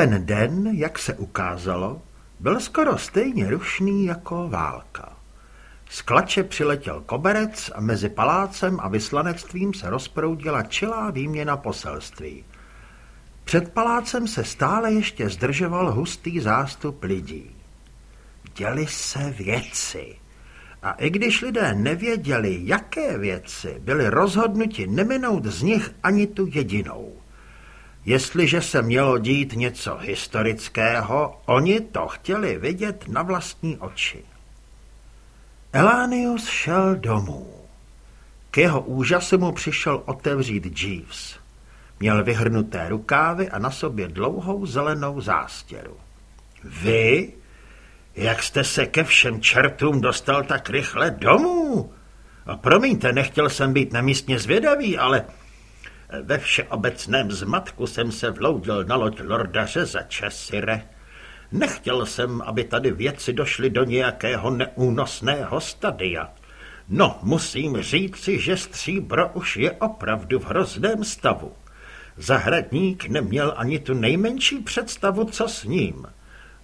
Ten den, jak se ukázalo, byl skoro stejně rušný jako válka. Z klače přiletěl koberec a mezi palácem a vyslanectvím se rozproudila čilá výměna poselství. Před palácem se stále ještě zdržoval hustý zástup lidí. Děli se věci. A i když lidé nevěděli, jaké věci, byli rozhodnuti neminout z nich ani tu jedinou. Jestliže se mělo dít něco historického, oni to chtěli vidět na vlastní oči. Elánius šel domů. K jeho úžasu mu přišel otevřít Jeeves. Měl vyhrnuté rukávy a na sobě dlouhou zelenou zástěru. Vy? Jak jste se ke všem čertům dostal tak rychle domů? A promiňte, nechtěl jsem být nemístně zvědavý, ale ve všeobecném zmatku jsem se vloudil na loď lorda řezače Sire. Nechtěl jsem, aby tady věci došly do nějakého neúnosného stadia. No, musím říci, že stříbro už je opravdu v hrozném stavu. Zahradník neměl ani tu nejmenší představu, co s ním.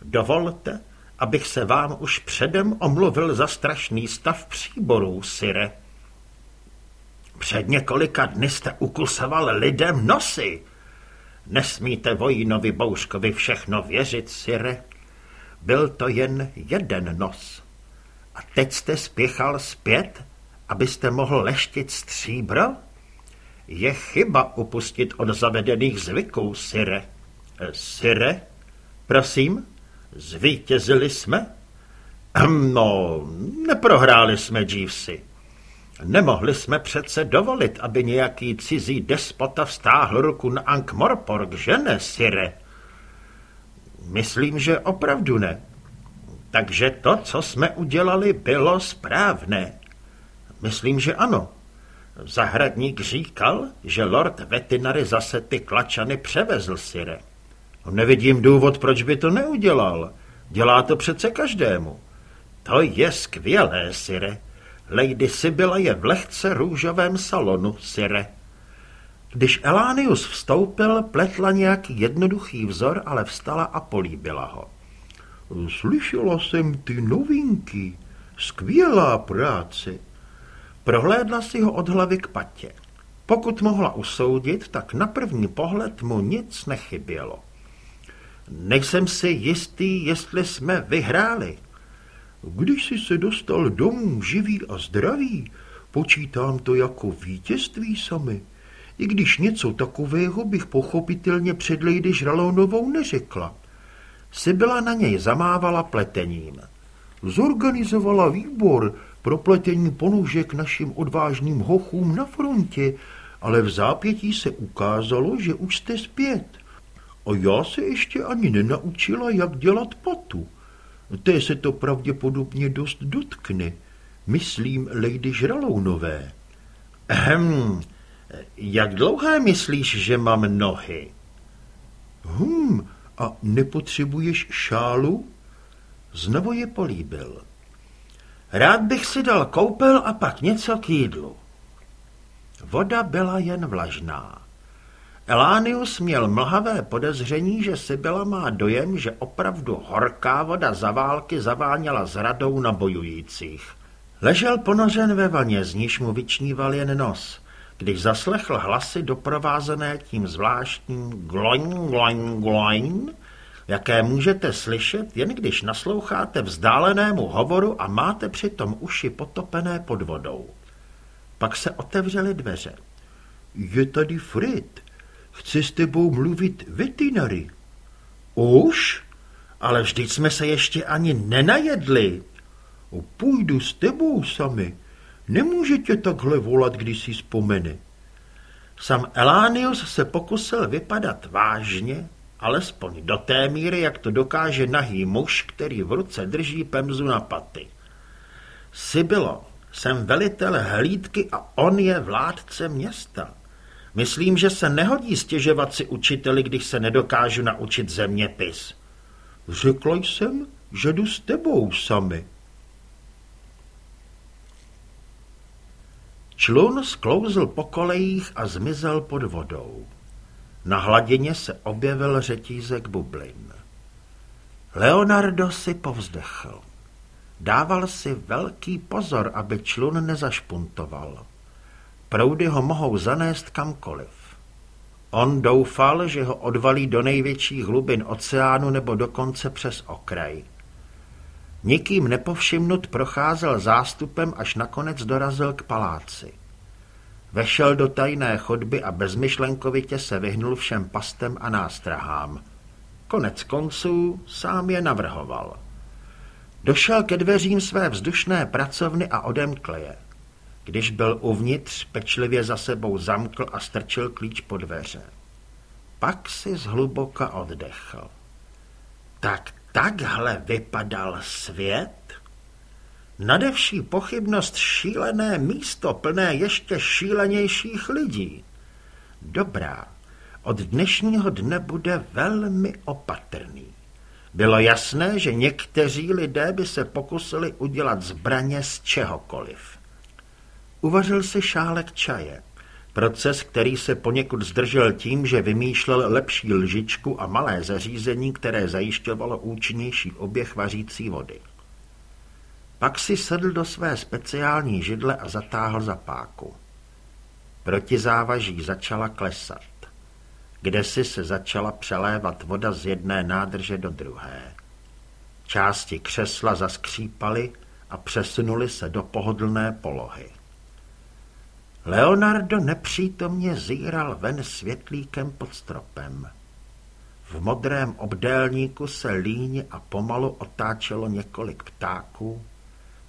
Dovolte, abych se vám už předem omluvil za strašný stav příborů, Sire. Před několika dny jste ukusoval lidem nosy. Nesmíte vojínovi Bouškovi všechno věřit, Sire. Byl to jen jeden nos. A teď jste spěchal zpět, abyste mohl leštit stříbro? Je chyba upustit od zavedených zvyků, Sire. E, Sire? Prosím? Zvítězili jsme? No, neprohráli jsme, Jeevesy. Nemohli jsme přece dovolit, aby nějaký cizí despota vstáhl ruku na Ankh-Morpork, že ne, Sire? Myslím, že opravdu ne. Takže to, co jsme udělali, bylo správné. Myslím, že ano. Zahradník říkal, že lord Vetinary zase ty klačany převezl, Sire. Nevidím důvod, proč by to neudělal. Dělá to přece každému. To je skvělé, Sire. Lady Sibylla je v lehce růžovém salonu, Sire. Když Elánius vstoupil, pletla nějaký jednoduchý vzor, ale vstala a políbila ho. Slyšela jsem ty novinky. Skvělá práce. Prohlédla si ho od hlavy k patě. Pokud mohla usoudit, tak na první pohled mu nic nechybělo. Nejsem si jistý, jestli jsme vyhráli. Když jsi se dostal domů živý a zdravý, počítám to jako vítězství sami. I když něco takového bych pochopitelně před Lady Žralonovou neřekla. Sibyla na něj zamávala pletením. Zorganizovala výbor pro pletení ponožek našim odvážným hochům na frontě, ale v zápětí se ukázalo, že už jste zpět. A já se ještě ani nenaučila, jak dělat patu. Té se to pravděpodobně dost dotkne. Myslím Lady Žralounové. Ehm, jak dlouhé myslíš, že mám nohy? Hm, a nepotřebuješ šálu? Znovu je políbil. Rád bych si dal koupel a pak něco k jídlu. Voda byla jen vlažná. Elánius měl mlhavé podezření, že Sibyla má dojem, že opravdu horká voda za války zaváněla zradou na bojujících. Ležel ponořen ve vaně, z níž mu vyčníval jen nos, když zaslechl hlasy doprovázené tím zvláštním gloin, gloin, gloin, jaké můžete slyšet, jen když nasloucháte vzdálenému hovoru a máte přitom uši potopené pod vodou. Pak se otevřely dveře. Je tady Frit, Chci s tebou mluvit veterinary. Už? Ale vždyť jsme se ještě ani nenajedli. O, půjdu s tebou sami. Nemůže tě takhle volat, když si vzpomene. Sam Elánius se pokusil vypadat vážně, alespoň do té míry, jak to dokáže nahý muž, který v ruce drží pemzu na paty. Sibilo, jsem velitel hlídky a on je vládce města. Myslím, že se nehodí stěžovat si učiteli, když se nedokážu naučit zeměpis. Řekla jsem, že jdu s tebou sami. Člun sklouzl po kolejích a zmizel pod vodou. Na hladině se objevil řetízek bublin. Leonardo si povzdechl. Dával si velký pozor, aby člun nezašpuntoval. Proudy ho mohou zanést kamkoliv. On doufal, že ho odvalí do největších hlubin oceánu nebo dokonce přes okraj. Nikým nepovšimnut procházel zástupem, až nakonec dorazil k paláci. Vešel do tajné chodby a bezmyšlenkovitě se vyhnul všem pastem a nástrahám. Konec konců sám je navrhoval. Došel ke dveřím své vzdušné pracovny a odemkl je. Když byl uvnitř, pečlivě za sebou zamkl a strčil klíč pod dveře. Pak si zhluboka oddechl. Tak takhle vypadal svět? Nadevší pochybnost šílené místo plné ještě šílenějších lidí. Dobrá, od dnešního dne bude velmi opatrný. Bylo jasné, že někteří lidé by se pokusili udělat zbraně z čehokoliv. Uvařil si šálek čaje. Proces, který se poněkud zdržel tím, že vymýšlel lepší lžičku a malé zařízení, které zajišťovalo účinnější oběh vařící vody. Pak si sedl do své speciální židle a zatáhl za páku. Proti závaží začala klesat. Kde si se začala přelévat voda z jedné nádrže do druhé. Části křesla zaskřípaly a přesunuli se do pohodlné polohy. Leonardo nepřítomně zíral ven světlíkem pod stropem. V modrém obdélníku se líně a pomalu otáčelo několik ptáků,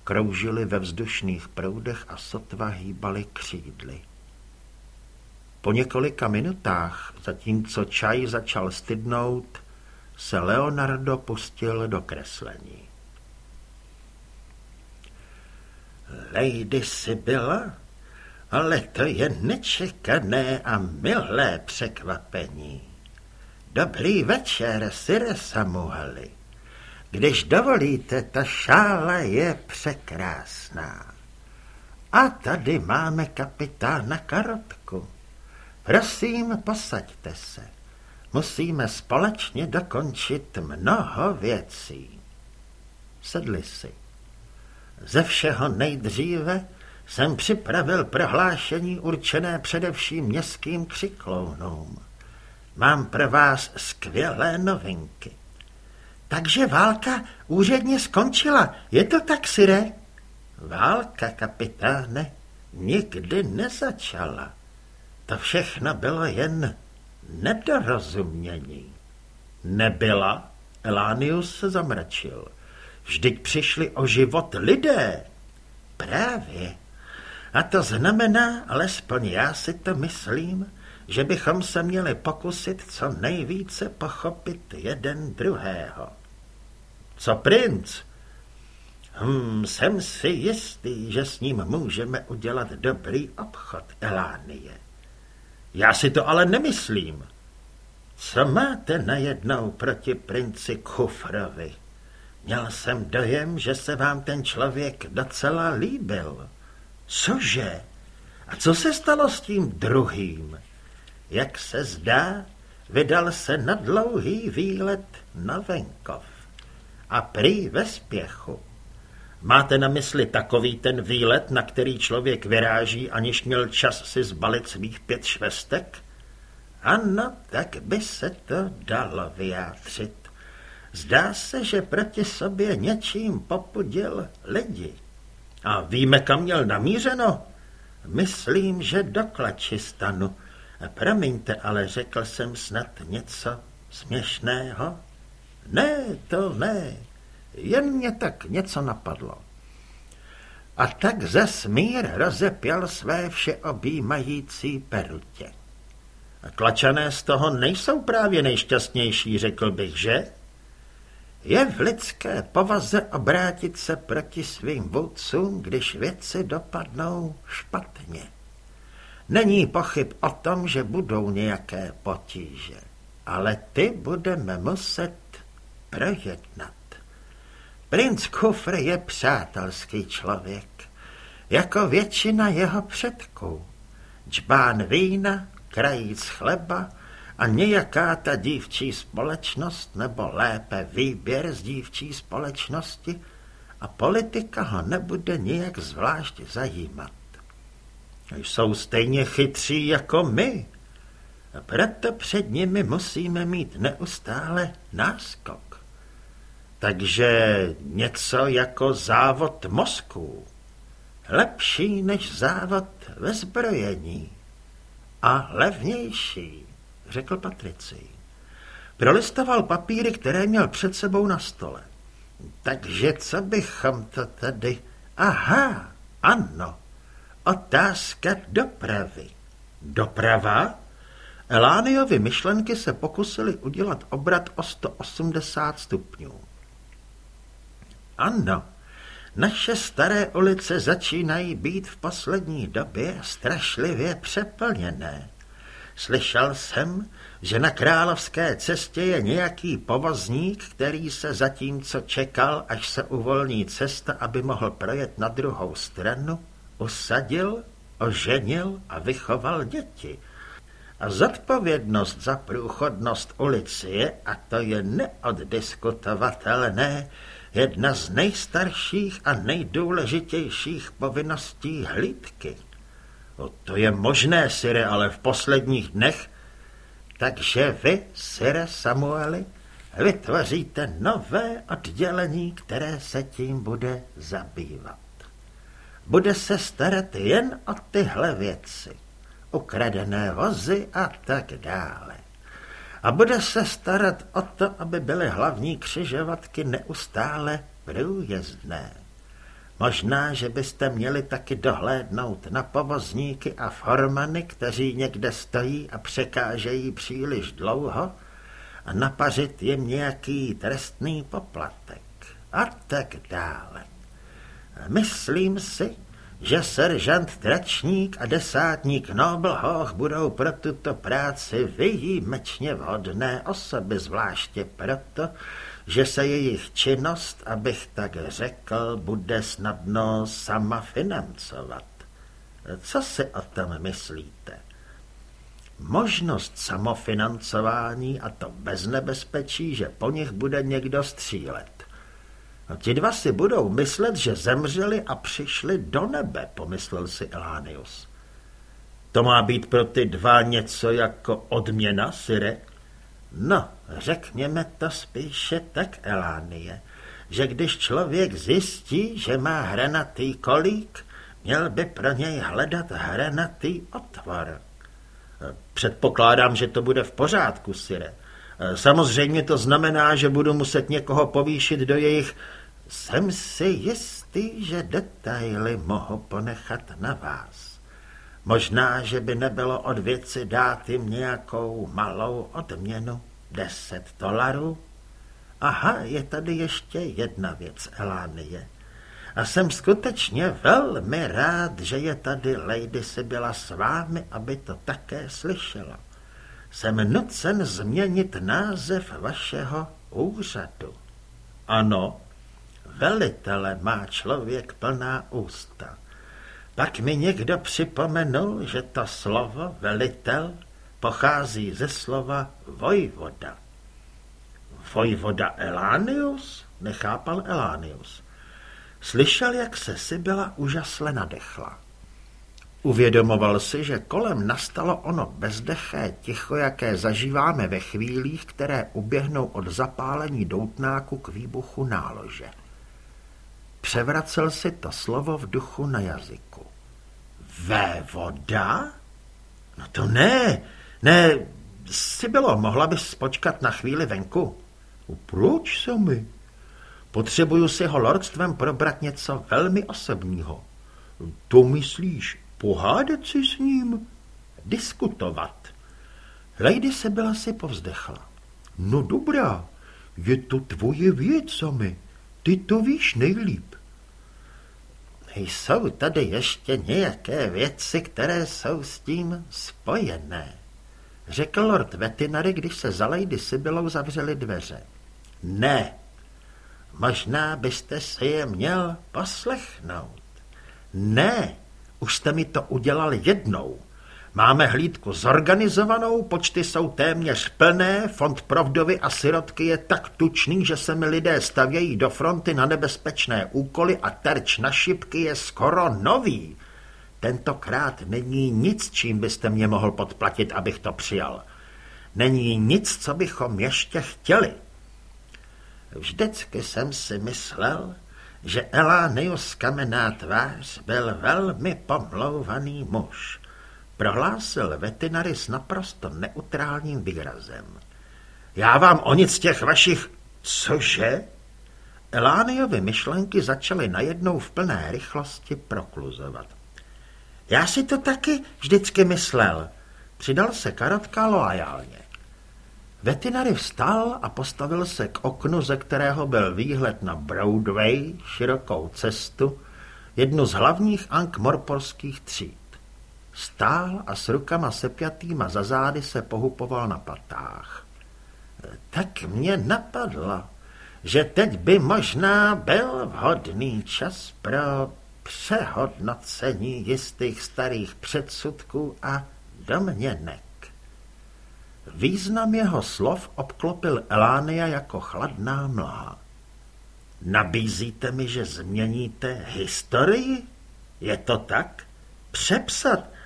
kroužili ve vzdušných proudech a sotva hýbali křídly. Po několika minutách, zatímco čaj začal stydnout, se Leonardo pustil do kreslení. Lady Sibylla? Ale to je nečekané a milé překvapení. Dobrý večer, Sire Samueli. Když dovolíte, ta šála je překrásná. A tady máme kapitána Karotku. Prosím, posaďte se. Musíme společně dokončit mnoho věcí. Sedli si. Ze všeho nejdříve jsem připravil prohlášení určené především městským křiklounům. Mám pro vás skvělé novinky. Takže válka úředně skončila. Je to tak, Sire? Válka, kapitáne, nikdy nezačala. To všechno bylo jen nedorozumění. Nebyla? Elánius se zamračil. Vždyť přišli o život lidé. Právě. A to znamená, alespoň já si to myslím, že bychom se měli pokusit co nejvíce pochopit jeden druhého. Co princ? Hm, jsem si jistý, že s ním můžeme udělat dobrý obchod, Elánie. Já si to ale nemyslím. Co máte najednou proti princi Kufrovi? Měl jsem dojem, že se vám ten člověk docela líbil. Cože? A co se stalo s tím druhým? Jak se zdá, vydal se na dlouhý výlet na venkov. A prý ve spěchu. Máte na mysli takový ten výlet, na který člověk vyráží, aniž měl čas si zbalit svých pět švestek? Ano, tak by se to dalo vyjádřit. Zdá se, že proti sobě něčím popudil lidi. A víme, kam měl namířeno? Myslím, že do Klačistanu. Promiňte, ale řekl jsem snad něco směšného? Ne, to ne. Jen mě tak něco napadlo. A tak ze smír rozepěl své všeobjímající perutě. Tlačané z toho nejsou právě nejšťastnější, řekl bych, že? Je v lidské povaze obrátit se proti svým vůdcům, když věci dopadnou špatně. Není pochyb o tom, že budou nějaké potíže, ale ty budeme muset projednat. Princ Kufr je přátelský člověk, jako většina jeho předků. Džbán vína, krajíc chleba A nějaká ta dívčí společnost, nebo lépe výběr z dívčí společnosti, a politika ho nebude nijak zvlášť zajímat. Jsou stejně chytří jako my. A proto před nimi musíme mít neustále náskok. Takže něco jako závod mozků. Lepší než závod ve zbrojení. A levnější, řekl Patrici. Prolistoval papíry, které měl před sebou na stole. Takže co bychom to tady... Aha, ano, otázka dopravy. Doprava? Elániovi myšlenky se pokusili udělat obrat o 180 stupňů. Ano, naše staré ulice začínají být v poslední době strašlivě přeplněné. Slyšel jsem, že na královské cestě je nějaký povozník, který se zatímco čekal, až se uvolní cesta, aby mohl projet na druhou stranu, usadil, oženil a vychoval děti. A zodpovědnost za průchodnost ulici je, a to je neoddiskutovatelné, jedna z nejstarších a nejdůležitějších povinností hlídky. No, to je možné, Sire, ale v posledních dnech takže vy, Sire Samueli, vytvoříte nové oddělení, které se tím bude zabývat. Bude se starat jen o tyhle věci, ukradené vozy a tak dále. A bude se starat o to, aby byly hlavní křižovatky neustále průjezdné. Možná, že byste měli taky dohlédnout na povozníky a formany, kteří někde stojí a překážejí příliš dlouho a napařit jim nějaký trestný poplatek a tak dále. Myslím si, že seržant Tračník a desátník Noblhoch budou pro tuto práci výjimečně vhodné osoby, zvláště proto, že se jejich činnost, abych tak řekl, bude snadno sama financovat. Co si o tom myslíte? Možnost samofinancování a to bez nebezpečí, že po nich bude někdo střílet. A ti dva si budou myslet, že zemřeli a přišli do nebe, pomyslel si Elánius. To má být pro ty dva něco jako odměna, Sire? No, řekněme to spíše tak, Elánie, že když člověk zjistí, že má hranatý kolík, měl by pro něj hledat hranatý otvor. Předpokládám, že to bude v pořádku, Sire. Samozřejmě to znamená, že budu muset někoho povýšit do jejich... Jsem si jistý, že detaily mohu ponechat na vás. Možná, že by nebylo od věci dát jim nějakou malou odměnu. Deset dolarů? Aha, je tady ještě jedna věc, Elánie. A jsem skutečně velmi rád, že je tady Lady byla s vámi, aby to také slyšela. Jsem nucen změnit název vašeho úřadu. Ano, velitele má člověk plná ústa. Pak mi někdo připomenul, že to slovo velitel pochází ze slova vojvoda. Vojvoda Elánius? Nechápal Elánius. Slyšel, jak se Sybila úžasle nadechla. Uvědomoval si, že kolem nastalo ono bezdeché ticho, jaké zažíváme ve chvílích, které uběhnou od zapálení doutnáku k výbuchu nálože. Převracel si to slovo v duchu na jazyku. Vévoda? No to ne, ne, si bylo, mohla bys počkat na chvíli venku? Proč se mi? Potřebuju si ho lordstvem probrat něco velmi osobního. To myslíš, pohádat si s ním? Diskutovat. Lady se byla si povzdechla. No dobrá, je to tvoje věc, sami. Ty to víš nejlíp. Jsou tady ještě nějaké věci, které jsou s tím spojené řekl lord Vetinary, když se za Lady Sibylou zavřely dveře. Ne, možná byste se je měl poslechnout. Ne, už jste mi to udělal jednou. Máme hlídku zorganizovanou, počty jsou téměř plné, fond pro vdovy a sirotky je tak tučný, že se mi lidé stavějí do fronty na nebezpečné úkoly a terč na šipky je skoro nový. Tentokrát není nic, čím byste mě mohl podplatit, abych to přijal. Není nic, co bychom ještě chtěli. Vždycky jsem si myslel, že Elánius kamená tvář byl velmi pomlouvaný muž. Prohlásil veterinary s naprosto neutrálním výrazem. Já vám o nic těch vašich... Cože? Elániovi myšlenky začaly najednou v plné rychlosti prokluzovat. Já si to taky vždycky myslel. Přidal se Karotka loajálně. Veterinary vstal a postavil se k oknu, ze kterého byl výhled na Broadway, širokou cestu, jednu z hlavních ankmorporských tříd. Stál a s rukama sepjatýma za zády se pohupoval na patách. Tak mě napadlo, že teď by možná byl vhodný čas pro přehodnocení jistých starých předsudků a domněnek. Význam jeho slov obklopil Elánia jako chladná mlha. Nabízíte mi, že změníte historii? Je to tak? Přepsat?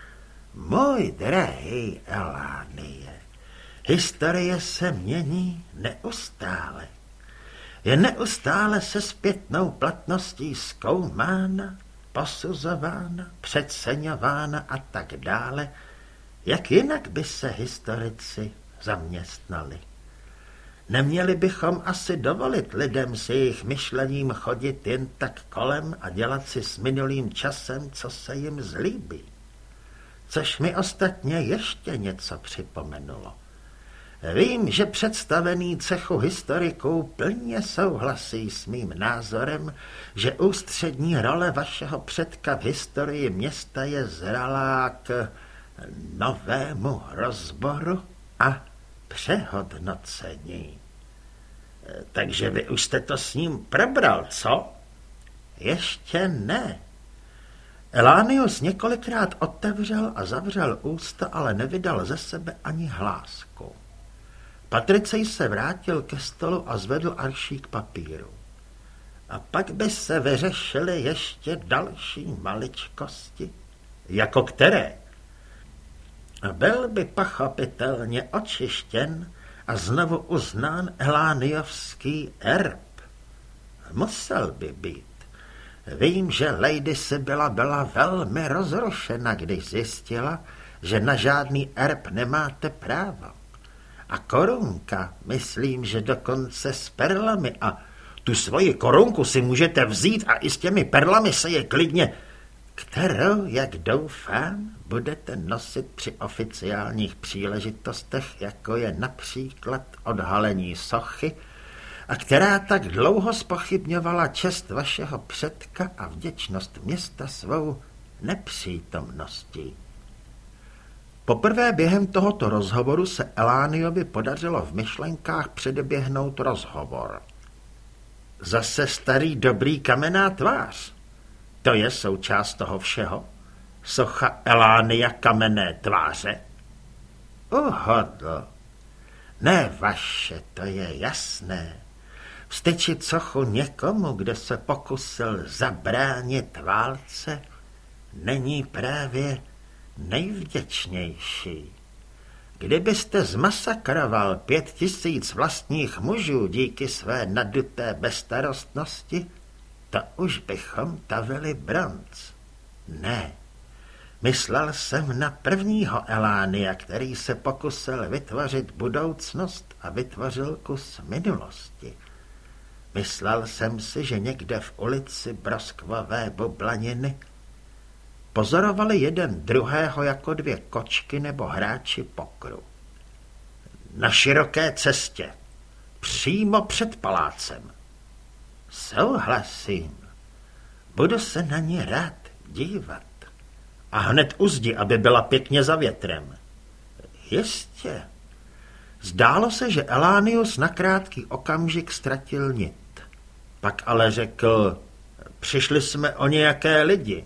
Můj drahý Elánie, historie se mění neustále. Je neustále se zpětnou platností zkoumána, posuzována, přeceňována a tak dále, jak jinak by se historici zaměstnali? Neměli bychom asi dovolit lidem s jejich myšlením chodit jen tak kolem a dělat si s minulým časem, co se jim zlíbí. Což mi ostatně ještě něco připomenulo. Vím, že představený cechu historiků plně souhlasí s mým názorem, že ústřední role vašeho předka v historii města je zralá k novému rozboru a přehodnocení. Takže vy už jste to s ním probral, co? Ještě ne. Elánius několikrát otevřel a zavřel ústa, ale nevydal ze sebe ani hlásku. Patricej se vrátil ke stolu a zvedl aršík papíru. A pak by se vyřešily ještě další maličkosti. Jako které? Byl by pochopitelně očištěn a znovu uznán Elániovský erb. Musel by být. Vím, že Lady Sibylla byla velmi rozrušena, když zjistila, že na žádný erb nemáte právo. A korunka, myslím, že dokonce s perlami a tu svoji korunku si můžete vzít a i s těmi perlami se je klidně kterou, jak doufám, budete nosit při oficiálních příležitostech, jako je například odhalení sochy, a která tak dlouho spochybňovala čest vašeho předka a vděčnost města svou nepřítomností. Poprvé během tohoto rozhovoru se Elániovi podařilo v myšlenkách předběhnout rozhovor. Zase starý dobrý kamená tvář. To je součást toho všeho? Socha Elánia kamenné tváře? Uhodl. Ne vaše, to je jasné. Vstyčit sochu někomu, kdo se pokusil zabránit válce, není právě nejvděčnější. Kdybyste zmasakroval pět tisíc vlastních mužů díky své naduté bezstarostnosti, to už bychom tavili bronz. Ne, myslel jsem na prvního Elánia, který se pokusil vytvořit budoucnost a vytvořil kus minulosti. Myslel jsem si, že někde v ulici Broskvové bublaniny pozorovali jeden druhého jako dvě kočky nebo hráči pokru. Na široké cestě, přímo před palácem. Souhlasím. Budu se na ní rád dívat. A hned uzdi, aby byla pěkně za větrem. Jistě. Zdálo se, že Elánius na krátký okamžik ztratil nit. Pak ale řekl, přišli jsme o nějaké lidi.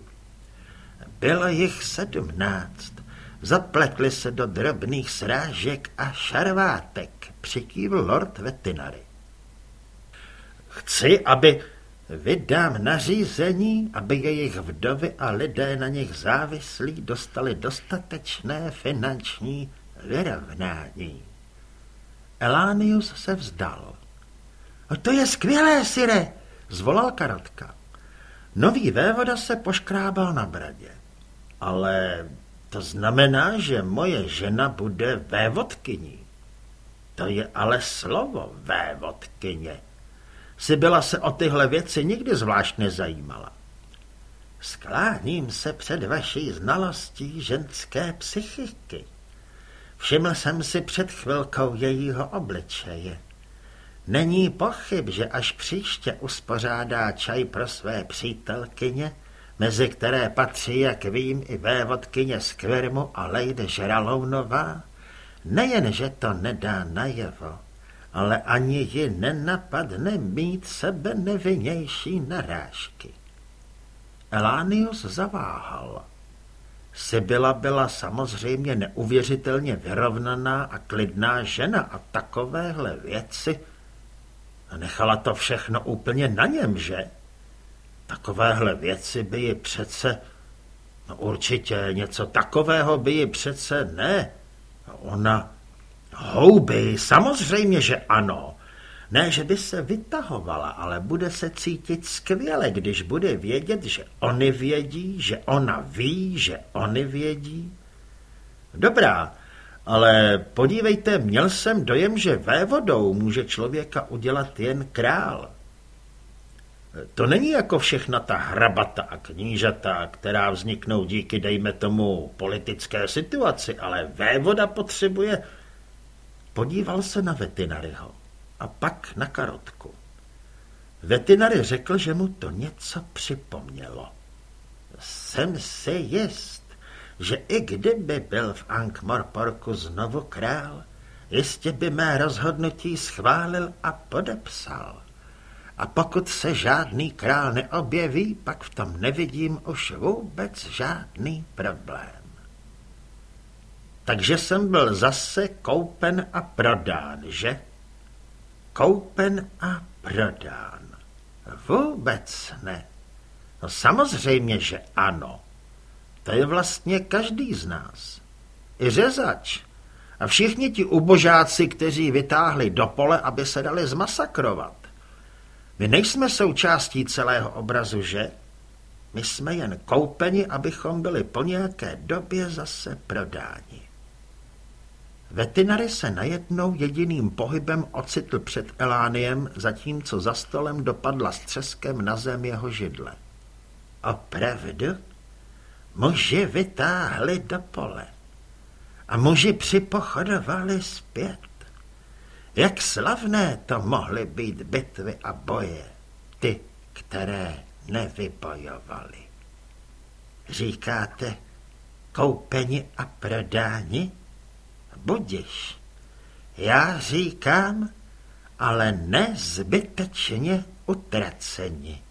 Bylo jich sedmnáct. Zapletli se do drobných srážek a šarvátek, přikývl lord Vetinary. Chci, aby vydám nařízení, aby jejich vdovy a lidé na nich závislí dostali dostatečné finanční vyrovnání. Elánius se vzdal. O to je skvělé, Sire, zvolal Karotka. Nový vévoda se poškrábal na bradě. Ale to znamená, že moje žena bude vévodkyní. To je ale slovo vévodkyně. Sibyla se o tyhle věci nikdy zvlášť nezajímala. Skláním se před vaší znalostí ženské psychiky. Všiml jsem si před chvilkou jejího obličeje. Není pochyb, že až příště uspořádá čaj pro své přítelkyně, mezi které patří, jak vím, i vévodkyně z Kvermu a Lejde Žralounová, nejen, že to nedá najevo, ale ani ji nenapadne mít sebe nevinnější narážky. Elánius zaváhal. Sibyla byla samozřejmě neuvěřitelně vyrovnaná a klidná žena a takovéhle věci. A nechala to všechno úplně na něm, že? Takovéhle věci by ji přece... No určitě něco takového by ji přece ne. Ona... Houby, samozřejmě, že ano. Ne, že by se vytahovala, ale bude se cítit skvěle, když bude vědět, že oni vědí, že ona ví, že oni vědí. Dobrá, ale podívejte, měl jsem dojem, že vévodou může člověka udělat jen král. To není jako všechna ta hrabata a knížata, která vzniknou díky, dejme tomu, politické situaci, ale vévoda potřebuje... Podíval se na Vetinaryho a pak na Karotku. Vetinary řekl, že mu to něco připomnělo. Jsem si jist, že i kdyby byl v Ankh-Morporku znovu král, jistě by mé rozhodnutí schválil a podepsal. A pokud se žádný král neobjeví, pak v tom nevidím už vůbec žádný problém. Takže jsem byl zase koupen a prodán, že? Koupen a prodán. Vůbec ne. No samozřejmě, že ano. To je vlastně každý z nás. I řezač. A všichni ti ubožáci, kteří vytáhli do pole, aby se dali zmasakrovat. My nejsme součástí celého obrazu, že? My jsme jen koupeni, abychom byli po nějaké době zase prodáni. Vetinary se najednou jediným pohybem ocitl před Elániem, zatímco za stolem dopadla s třeskem na zem jeho židle. Opravdu? Muži vytáhli do pole a muži připochodovali zpět. Jak slavné to mohly být bitvy a boje, ty, které nevybojovali. Říkáte koupeni a prodáni? Budiš. Já říkám, ale nezbytečně utraceni.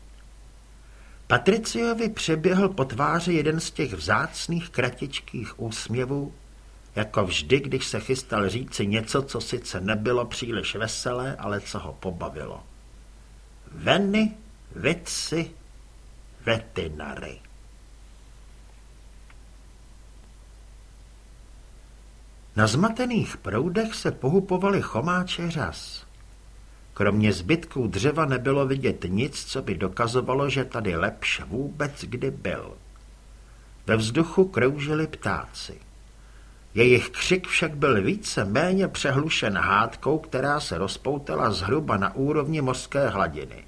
Patriciovi přeběhl po tváři jeden z těch vzácných kratičkých úsměvů, jako vždy, když se chystal říci něco, co sice nebylo příliš veselé, ale co ho pobavilo. Veny, vici, vetinary. Na zmatených proudech se pohupovaly chomáče řas. Kromě zbytků dřeva nebylo vidět nic, co by dokazovalo, že tady lepš vůbec kdy byl. Ve vzduchu kroužili ptáci. Jejich křik však byl více méně přehlušen hádkou, která se rozpoutala zhruba na úrovni mořské hladiny.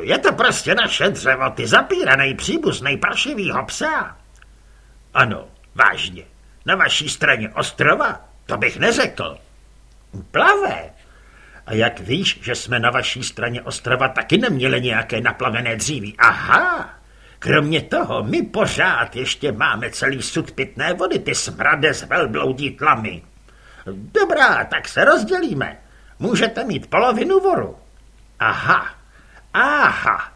Je to prostě naše dřevo, ty zapíranej příbuznej paršivýho psa. Ano, vážně. Na vaší straně ostrova? To bych neřekl. Plavé. A jak víš, že jsme na vaší straně ostrova taky neměli nějaké naplavené dříví? Aha, kromě toho my pořád ještě máme celý sud pitné vody, ty smrade z velbloudí tlamy. Dobrá, tak se rozdělíme. Můžete mít polovinu voru. Aha, aha,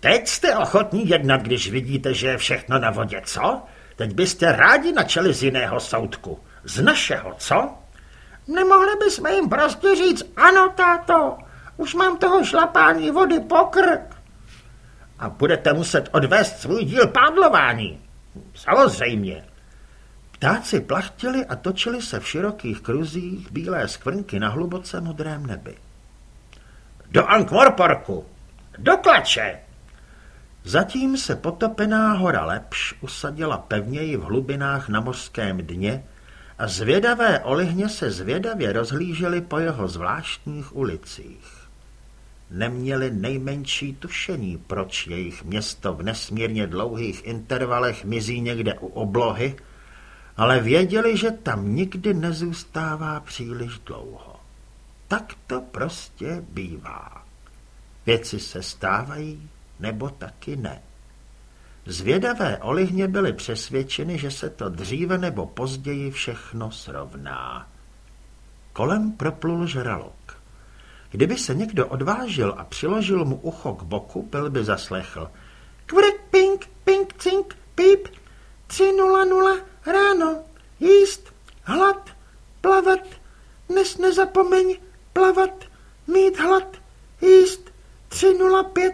teď jste ochotní jednat, když vidíte, že je všechno na vodě, co? Teď byste rádi načali z jiného soudku. Z našeho, co? Nemohli bychom jim prostě říct, ano, táto, už mám toho šlapání vody po krk. A budete muset odvést svůj díl pádlování. Samozřejmě. Ptáci plachtili a točili se v širokých kruzích bílé skvrnky na hluboce modrém nebi. Do Ankmorporku! Do klače! Zatím se potopená hora Lepš usadila pevněji v hlubinách na mořském dně a zvědavé olihně se zvědavě rozhlížely po jeho zvláštních ulicích. Neměli nejmenší tušení, proč jejich město v nesmírně dlouhých intervalech mizí někde u oblohy, ale věděli, že tam nikdy nezůstává příliš dlouho. Tak to prostě bývá. Věci se stávají, nebo taky ne. Zvědavé olihně byly přesvědčeny, že se to dříve nebo později všechno srovná. Kolem proplul žralok. Kdyby se někdo odvážil a přiložil mu ucho k boku, byl by zaslechl. Kvrk, pink, pink, cink, píp, 3.00 ráno, jíst, hlad, plavat, dnes nezapomeň, plavat, mít hlad, jíst, 3.05,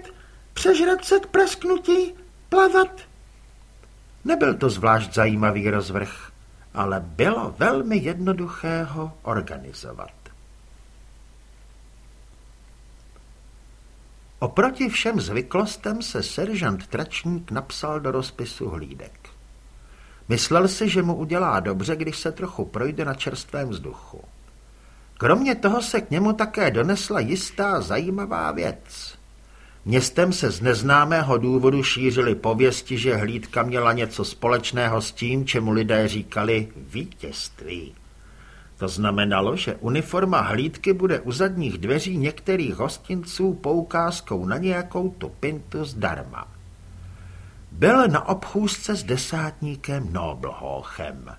přežrat se k prasknutí, plavat. Nebyl to zvlášť zajímavý rozvrh, ale bylo velmi jednoduché ho organizovat. Oproti všem zvyklostem se seržant Tračník napsal do rozpisu hlídek. Myslel si, že mu udělá dobře, když se trochu projde na čerstvém vzduchu. Kromě toho se k němu také donesla jistá zajímavá věc. Městem se z neznámého důvodu šířily pověsti, že hlídka měla něco společného s tím, čemu lidé říkali vítězství. To znamenalo, že uniforma hlídky bude u zadních dveří některých hostinců poukázkou na nějakou tupintu zdarma. Byl na obchůzce s desátníkem Noblhochem.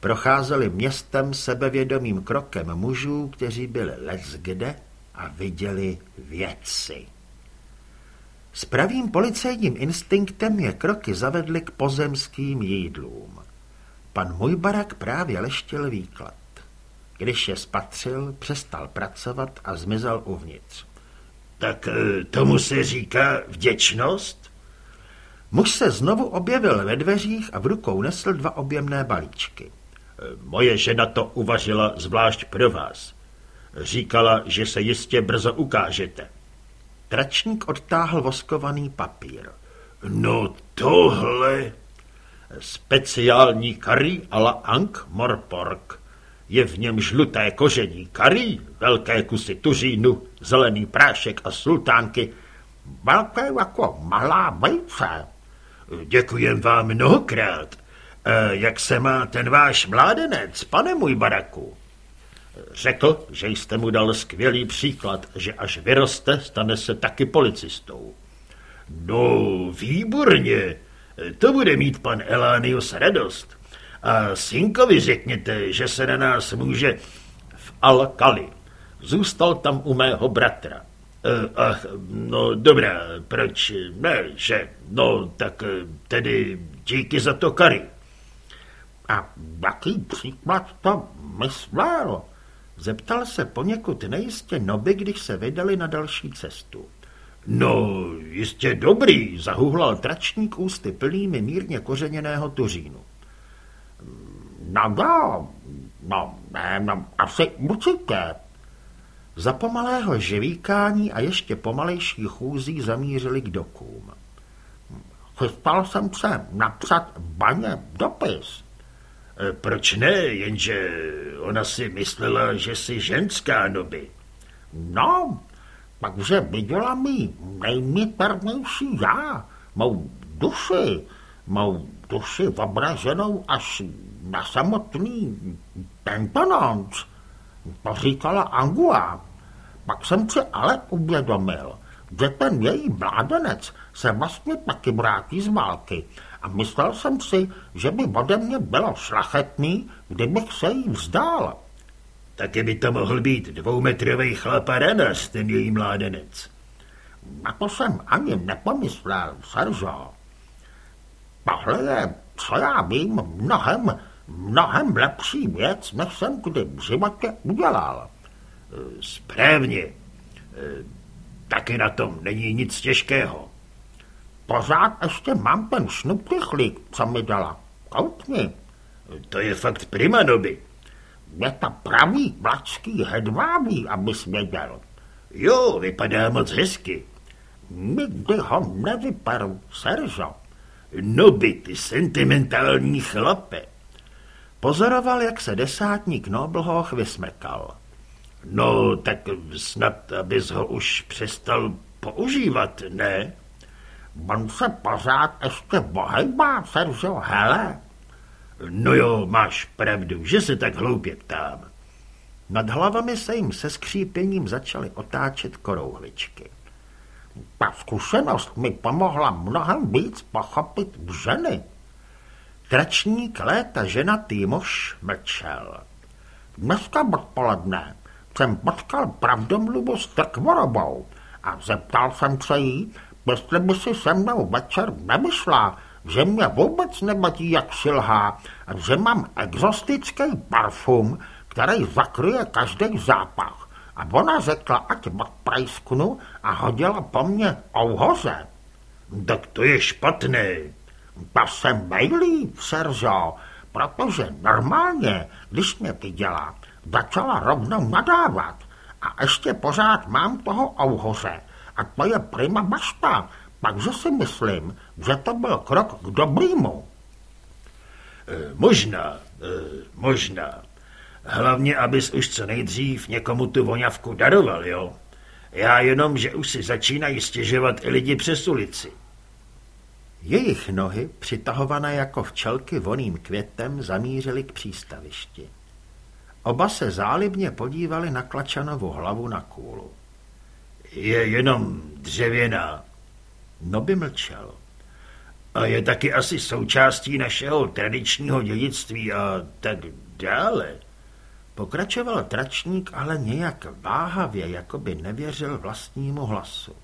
Procházeli městem sebevědomým krokem mužů, kteří byli leckde a viděli věci. S pravým policejním instinktem je kroky zavedly k pozemským jídlům. Pan můj barak právě leštil výklad. Když je spatřil, přestal pracovat a zmizel uvnitř. Tak eh, tomu se říká vděčnost? Muž se znovu objevil ve dveřích a v rukou nesl dva objemné balíčky. Eh, moje žena to uvařila zvlášť pro vás. Říkala, že se jistě brzo ukážete. Tračník odtáhl voskovaný papír. No tohle... Speciální kary a la Ank Morpork. Je v něm žluté koření kary, velké kusy tuřínu, zelený prášek a sultánky. Velké jako malá vejce. Děkujem vám mnohokrát. E, jak se má ten váš mládenec, pane můj baraku? Řekl, že jste mu dal skvělý příklad, že až vyroste, stane se taky policistou. No, výborně. To bude mít pan Elánius radost. A synkovi řekněte, že se na nás může v Alkali. Zůstal tam u mého bratra. Uh, ach, no dobrá, proč ne, že? No, tak tedy díky za to, Kary. A jaký příklad to myslel? Zeptal se poněkud nejistě Noby, když se vydali na další cestu. No, jistě dobrý, zahuhlal tračník ústy plnými mírně kořeněného tuřínu. No, no, no, ne, no, asi určitě. Za pomalého živíkání a ještě pomalejší chůzí zamířili k dokům. Chystal jsem se napsat baně dopis. E, proč ne, jenže ona si myslela, že jsi ženská noby. No, takže viděla mi nejmitrnější já, mou duši, mou duši obraženou až na samotný tento noc. To říkala Angua. Pak jsem si ale uvědomil, že ten její mládenec se vlastně taky vrátí z války a myslel jsem si, že by ode mě bylo šlachetný, kdybych se jí vzdal. Taky by to mohl být dvoumetrový chlaparenas, ten její mládenec. Na to jsem ani nepomyslel, Seržo. Tohle je co já vím, mnohem, mnohem lepší věc, než jsem kdy v životě udělal. Správně. Taky na tom není nic těžkého. Pořád ještě mám ten šnuprychlík, co mi dala. Koukni. To je fakt prima doby. Je to pravý vlačský hedvábí, abys věděl. Jo, vypadá moc hezky. Nikdy ho nevyperu, Seržo. No by ty sentimentální chlape. Pozoroval, jak se desátník Noblhoch vysmrkal. No, tak snad, abys ho už přestal používat, ne? On se pořád ještě bohejbá, Seržo, hele. No jo, máš pravdu, že se tak hloupě ptám. Nad hlavami se jim se skřípěním začaly otáčet korouhličky. Ta zkušenost mi pomohla mnohem víc pochopit ženy. Tračník léta ženatý muž mlčel. Dneska odpoledne jsem potkal pravdomluvu s Trkvorobou a zeptal jsem se jí, jestli by si se mnou večer nemyšla, že mě vůbec nevadí, jak šilhá, a že mám exotický parfum, který zakryje každý zápach. A ona řekla, ať odprajsknu a hodila po mně ouhoře. Tak to je špatné. To se mejlí, Seržo, protože normálně, když mě viděla, začala rovnou nadávat. A ještě pořád mám toho ouhoře. A to je prima bašta, takže si myslím, že to byl krok k dobrýmu. E, možná, e, možná. Hlavně, abys už co nejdřív někomu tu voňavku daroval, jo? Já jenom, že už si začínají stěžovat i lidi přes ulici. Jejich nohy, přitahované jako včelky voným květem, zamířily k přístavišti. Oba se zálibně podívali na Klačanovu hlavu na kůlu. Je jenom dřevěná. No by mlčel. A je taky asi součástí našeho tradičního dědictví a tak dále. Pokračoval tračník, ale nějak váhavě, jako by nevěřil vlastnímu hlasu.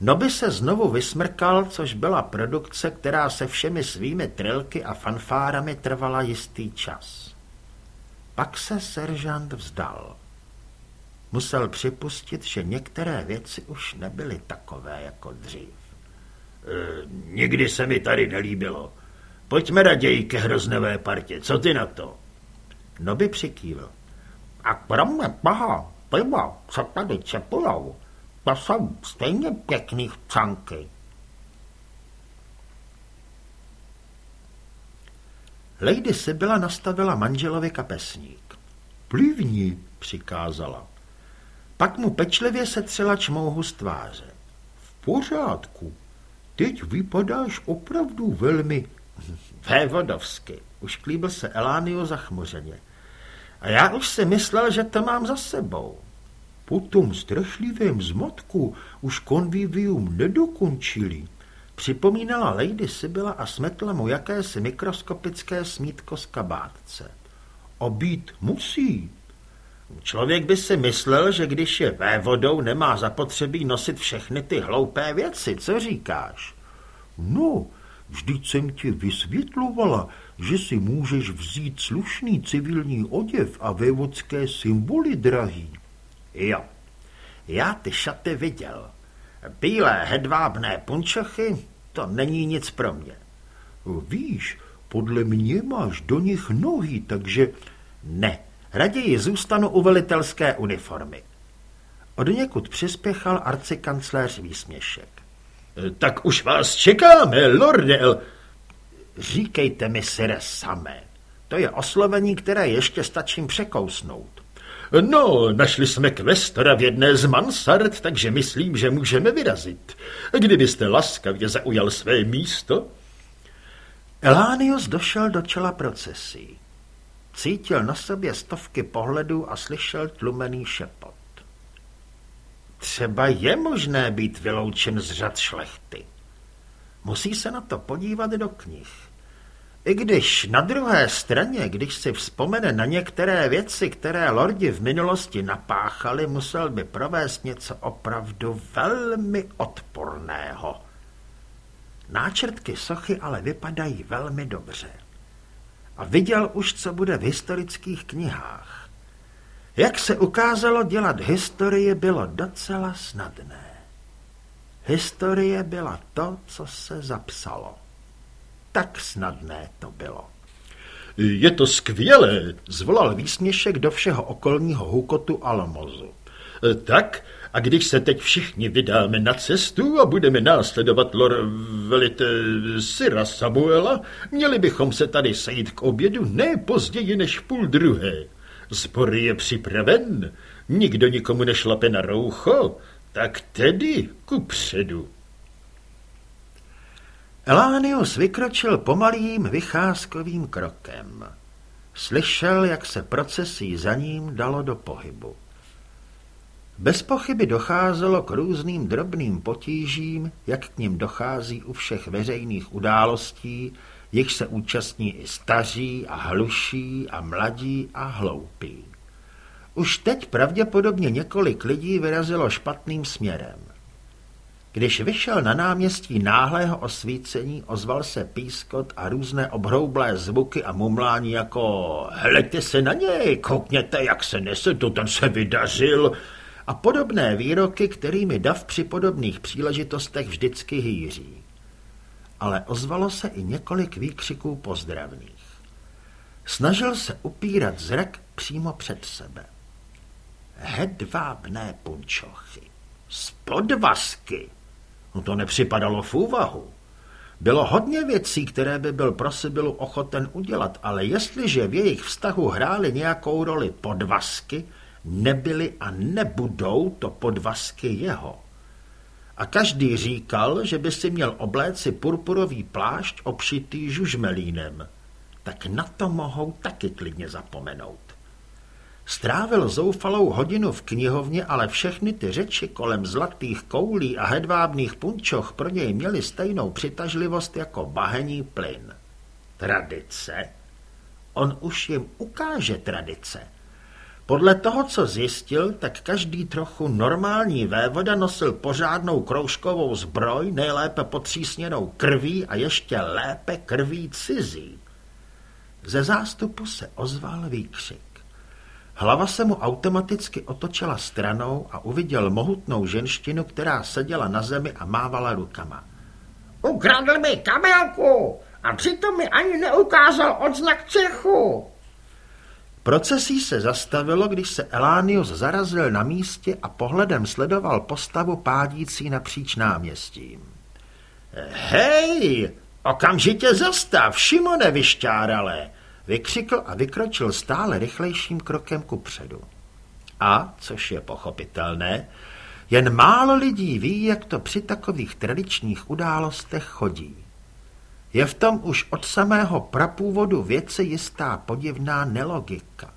Noby se znovu vysmrkal, což byla produkce, která se všemi svými trilky a fanfárami trvala jistý čas. Pak se seržant vzdal. Musel připustit, že některé věci už nebyly takové jako dřív. E, nikdy se mi tady nelíbilo. Pojďme raději ke hroznové partě. Co ty na to? Noby přikývl. A kromě toho pivo, co tady čepujou, to jsou stejně pěkný canky. Lady Sibyla nastavila manželovi kapesník. Plivni, přikázala. Pak mu pečlivě setřela čmouhu z tváře. V pořádku. Teď vypadáš opravdu velmi vévodovsky. Už klíbil se Elánio zachmuřeně. A já už si myslel, že to mám za sebou. Po tom strašlivém zmatku už konvivium nedokončili. Připomínala Lady Sibyla a smetla mu jakési mikroskopické smítko z kabátce. Obít musí. Člověk by si myslel, že když je vévodou, nemá zapotřebí nosit všechny ty hloupé věci. Co říkáš? No, vždyť jsem ti vysvětlovala, že si můžeš vzít slušný civilní oděv a vévodské symboly, drahý. Jo, já ty šaty viděl. Bílé hedvábné punčochy, to není nic pro mě. Víš, podle mě máš do nich nohy, takže... Ne, raději zůstanu u velitelské uniformy. Od někud přispěchal arcikancléř výsměšek. Tak už vás čekáme, lordel. Říkejte mi, sire, samé. To je oslovení, které ještě stačím překousnout. No, našli jsme kvestora v jedné z mansard, takže myslím, že můžeme vyrazit. Kdybyste laskavě zaujal své místo. Elánius došel do čela procesí. Cítil na sobě stovky pohledů a slyšel tlumený šepot. Třeba je možné být vyloučen z řad šlechty. Musí se na to podívat do knih. I když na druhé straně, když si vzpomene na některé věci, které lordi v minulosti napáchali, musel by provést něco opravdu velmi odporného. Náčrtky sochy ale vypadají velmi dobře. A viděl už, co bude v historických knihách. Jak se ukázalo, dělat historii bylo docela snadné. Historie byla to, co se zapsalo. Tak snadné to bylo. Je to skvělé, zvolal výsměšek do všeho okolního hukotu Almozu. Tak, a když se teď všichni vydáme na cestu a budeme následovat lor velite Syra Samuela, měli bychom se tady sejít k obědu ne později než půl druhé. Zbor je připraven, nikdo nikomu nešlape na roucho, tak tedy ku předu. Elánius vykročil pomalým vycházkovým krokem. Slyšel, jak se procesí za ním dalo do pohybu. Bez pochyby docházelo k různým drobným potížím, jak k ním dochází u všech veřejných událostí, jich se účastní i staří a hluší a mladí a hloupí. Už teď pravděpodobně několik lidí vyrazilo špatným směrem. Když vyšel na náměstí náhlého osvícení, ozval se pískot a různé obhroublé zvuky a mumlání jako hleďte se na něj, koukněte, jak se nese, to ten se vydařil a podobné výroky, kterými dav při podobných příležitostech vždycky hýří. Ale ozvalo se i několik výkřiků pozdravných. Snažil se upírat zrak přímo před sebe. Hedvábné punčochy. Z podvazky. No to nepřipadalo v úvahu. Bylo hodně věcí, které by byl pro Sibylu ochoten udělat, ale jestliže v jejich vztahu hrály nějakou roli podvazky, nebyly a nebudou to podvazky jeho. A každý říkal, že by si měl obléci purpurový plášť obšitý žužmelínem. Tak na to mohou taky klidně zapomenout. Strávil zoufalou hodinu v knihovně, ale všechny ty řeči kolem zlatých koulí a hedvábných punčoch pro něj měly stejnou přitažlivost jako bahení plyn. Tradice? On už jim ukáže tradice. Podle toho, co zjistil, tak každý trochu normální vévoda nosil pořádnou kroužkovou zbroj, nejlépe potřísněnou krví a ještě lépe krví cizí. Ze zástupu se ozval výkřik. Hlava se mu automaticky otočila stranou a uviděl mohutnou ženštinu, která seděla na zemi a mávala rukama. Ukradl mi kabelku a přitom mi ani neukázal odznak cechu. Procesí se zastavilo, když se Elánius zarazil na místě a pohledem sledoval postavu pádící napříč náměstím. Hej, okamžitě zastav, Šimone vyšťárale, vykřikl a vykročil stále rychlejším krokem ku předu. A, což je pochopitelné, jen málo lidí ví, jak to při takových tradičních událostech chodí. Je v tom už od samého prapůvodu věci jistá podivná nelogika.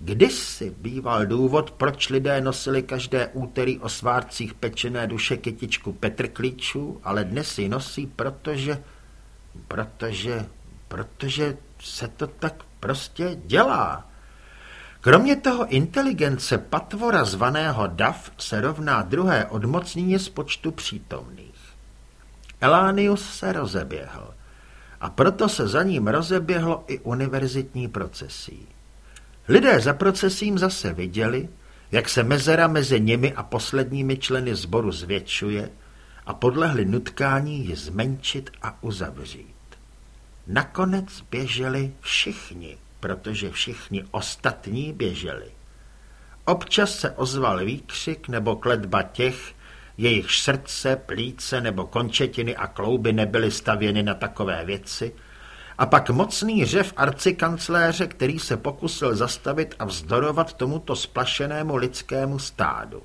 Kdysi býval důvod, proč lidé nosili každé úterý o svárcích pečené duše kytičku Petrklíčů, ale dnes ji nosí, protože, protože, protože se to tak prostě dělá. Kromě toho inteligence patvora zvaného DAF se rovná druhé odmocnění z počtu přítomných. Elánius se rozeběhl a proto se za ním rozeběhlo i univerzitní procesí. Lidé za procesím zase viděli, jak se mezera mezi nimi a posledními členy sboru zvětšuje a podlehli nutkání ji zmenšit a uzavřít. Nakonec běželi všichni, protože všichni ostatní běželi. Občas se ozval výkřik nebo kletba těch, jejich srdce, plíce nebo končetiny a klouby nebyly stavěny na takové věci, a pak mocný řev arcikancléře, který se pokusil zastavit a vzdorovat tomuto splašenému lidskému stádu.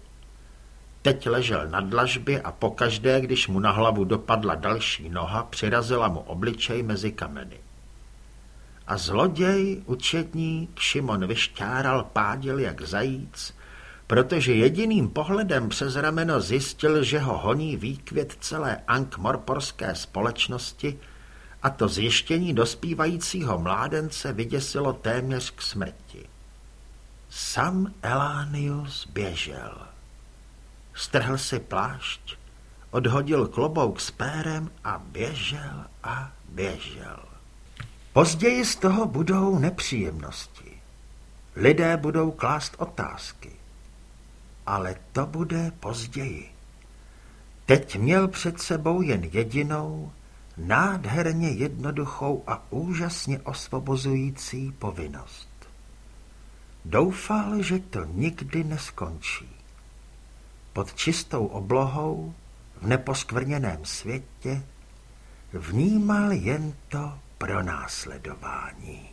Teď ležel na dlažbě a pokaždé, když mu na hlavu dopadla další noha, přirazila mu obličej mezi kameny. A zloděj, učedník, Šimon vyšťáral, pádil jak zajíc, protože jediným pohledem přes rameno zjistil, že ho honí výkvět celé ankmorporské společnosti a to zjištění dospívajícího mládence vyděsilo téměř k smrti. Sam Elánius běžel. Strhl si plášť, odhodil klobouk s pérem a běžel a běžel. Později z toho budou nepříjemnosti. Lidé budou klást otázky. Ale to bude později. Teď měl před sebou jen jedinou, nádherně jednoduchou a úžasně osvobozující povinnost. Doufal, že to nikdy neskončí. Pod čistou oblohou, v neposkvrněném světě, vnímal jen to pronásledování.